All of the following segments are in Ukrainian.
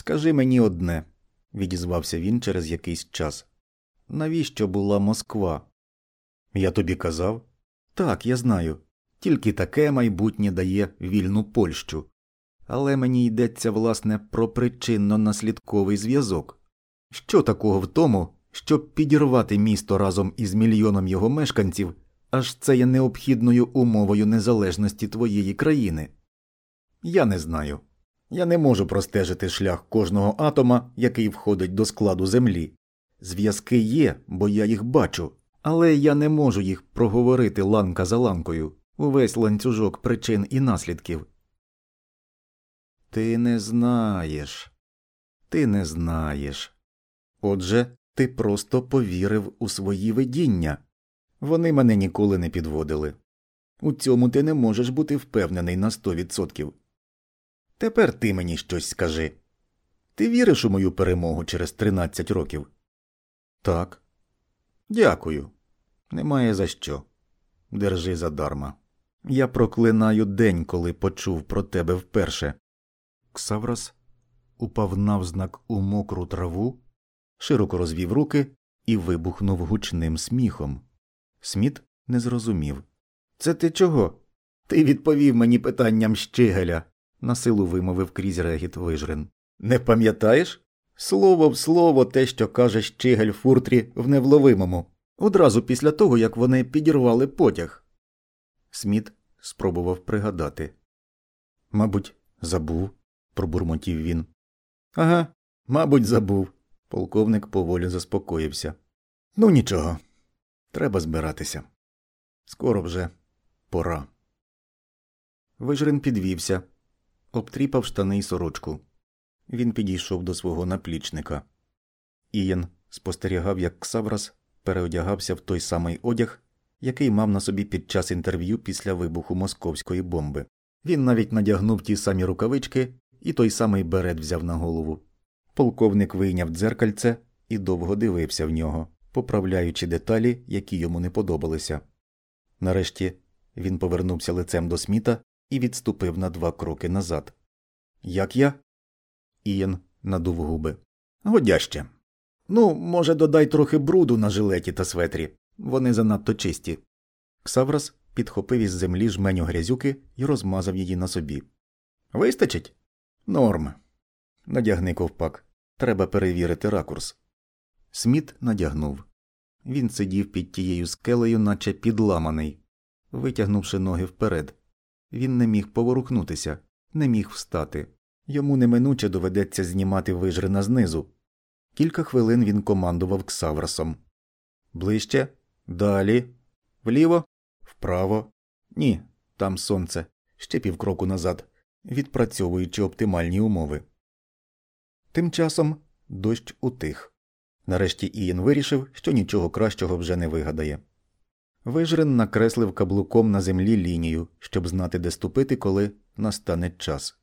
Скажи мені одне, відізвався він через якийсь час. Навіщо була Москва? Я тобі казав? Так, я знаю. Тільки таке майбутнє дає вільну Польщу. Але мені йдеться, власне, про причинно наслідковий зв'язок. Що такого в тому, щоб підірвати місто разом із мільйоном його мешканців, аж це є необхідною умовою незалежності твоєї країни? Я не знаю. Я не можу простежити шлях кожного атома, який входить до складу Землі. Зв'язки є, бо я їх бачу, але я не можу їх проговорити ланка за ланкою, увесь ланцюжок причин і наслідків. Ти не знаєш, ти не знаєш. Отже, ти просто повірив у свої видіння. Вони мене ніколи не підводили. У цьому ти не можеш бути впевнений на сто відсотків. Тепер ти мені щось скажи. Ти віриш у мою перемогу через тринадцять років? Так. Дякую. Немає за що. Держи задарма. Я проклинаю день, коли почув про тебе вперше. Ксаврас упав навзнак у мокру траву, широко розвів руки і вибухнув гучним сміхом. Сміт не зрозумів. Це ти чого? Ти відповів мені питанням Щигеля, насилу вимовив крізь регіт вижрин. Не пам'ятаєш? Слово в слово те, що каже Щигель Фуртрі в невловимому, одразу після того, як вони підірвали потяг. Сміт спробував пригадати. Мабуть, забув, пробурмотів він. Ага, мабуть, забув. Полковник поволі заспокоївся. Ну, нічого. Треба збиратися. Скоро вже пора. Вижрин підвівся, обтріпав штани й сорочку. Він підійшов до свого наплічника. Ієн спостерігав, як Ксаврас переодягався в той самий одяг, який мав на собі під час інтерв'ю після вибуху московської бомби. Він навіть надягнув ті самі рукавички і той самий берет взяв на голову. Полковник вийняв дзеркальце і довго дивився в нього, поправляючи деталі, які йому не подобалися. Нарешті він повернувся лицем до сміта і відступив на два кроки назад. Як я? Ієн надув губи. Годяще. Ну, може, додай трохи бруду на жилеті та светрі. Вони занадто чисті. Ксаврас підхопив із землі жменю грязюки і розмазав її на собі. Вистачить? Норм. Надягни ковпак. Треба перевірити ракурс. Сміт надягнув. Він сидів під тією скелею, наче підламаний, витягнувши ноги вперед. Він не міг поворухнутися, не міг встати. Йому неминуче доведеться знімати вижрина знизу. Кілька хвилин він командував Ксаврасом. Ближче, далі, вліво, вправо. Ні, там сонце, ще півкроку назад, відпрацьовуючи оптимальні умови. Тим часом дощ утих. Нарешті Ієн вирішив, що нічого кращого вже не вигадає. Вижрин накреслив каблуком на землі лінію, щоб знати, де ступити, коли настане час.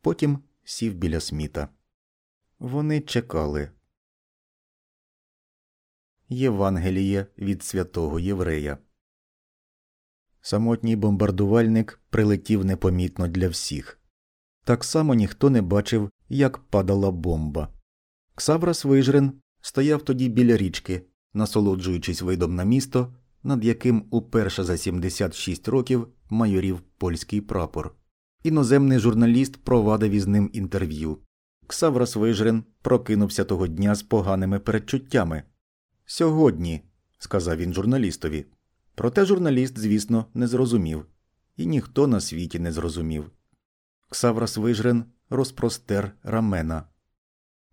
Потім сів біля сміта. Вони чекали. Євангеліє від святого Єврея. Самотній бомбардувальник прилетів непомітно для всіх. Так само ніхто не бачив, як падала бомба. Ксаврас Вижрин стояв тоді біля річки, насолоджуючись видом на місто, над яким уперше за 76 років майорів польський прапор. Іноземний журналіст провадив із ним інтерв'ю. Ксаврас Вижрин прокинувся того дня з поганими передчуттями. Сьогодні, сказав він журналістові. Проте журналіст, звісно, не зрозумів, і ніхто на світі не зрозумів. Ксаврас Вижрин розпростер рамена.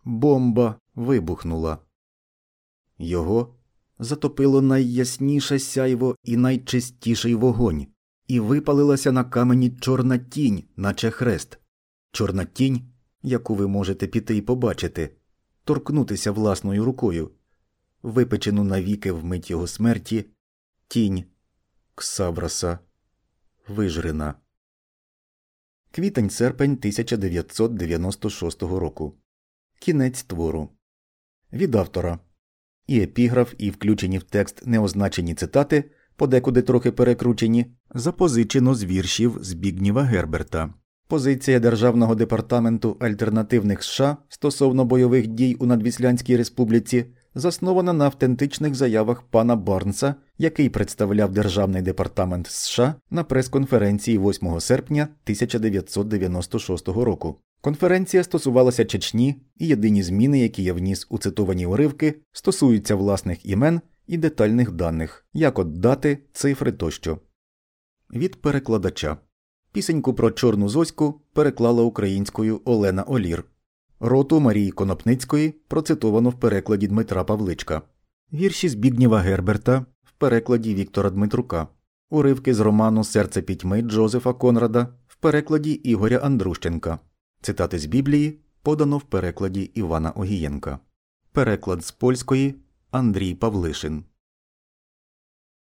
Бомба вибухнула. Його затопило найясніше сяйво і найчистіший вогонь, і випалилася на камені чорна тінь, наче хрест. Чорна тінь, яку ви можете піти і побачити, торкнутися власною рукою, випечену навіки вмить його смерті, тінь Ксавраса Вижрина. Квітень серпень 1996 року. Кінець твору. Від автора. І епіграф, і включені в текст неозначені цитати, подекуди трохи перекручені, запозичено з віршів Збігніва Герберта. Позиція Державного департаменту альтернативних США стосовно бойових дій у Надвіслянській республіці заснована на автентичних заявах пана Барнса, який представляв Державний департамент США на прес-конференції 8 серпня 1996 року. Конференція стосувалася Чечні, і єдині зміни, які я вніс у цитовані уривки, стосуються власних імен і детальних даних, як от дати, цифри тощо. Від перекладача Пісеньку про Чорну Зоську переклала українською Олена Олір. Роту Марії Конопницької процитовано в перекладі Дмитра Павличка, вірші Збігнєва Герберта в перекладі Віктора Дмитрука, уривки з роману Серце пітьми Джозефа Конрада в перекладі Ігоря Андрущенка, цитати з Біблії подано в перекладі Івана Огієнка, переклад з польської Андрій Павлишин.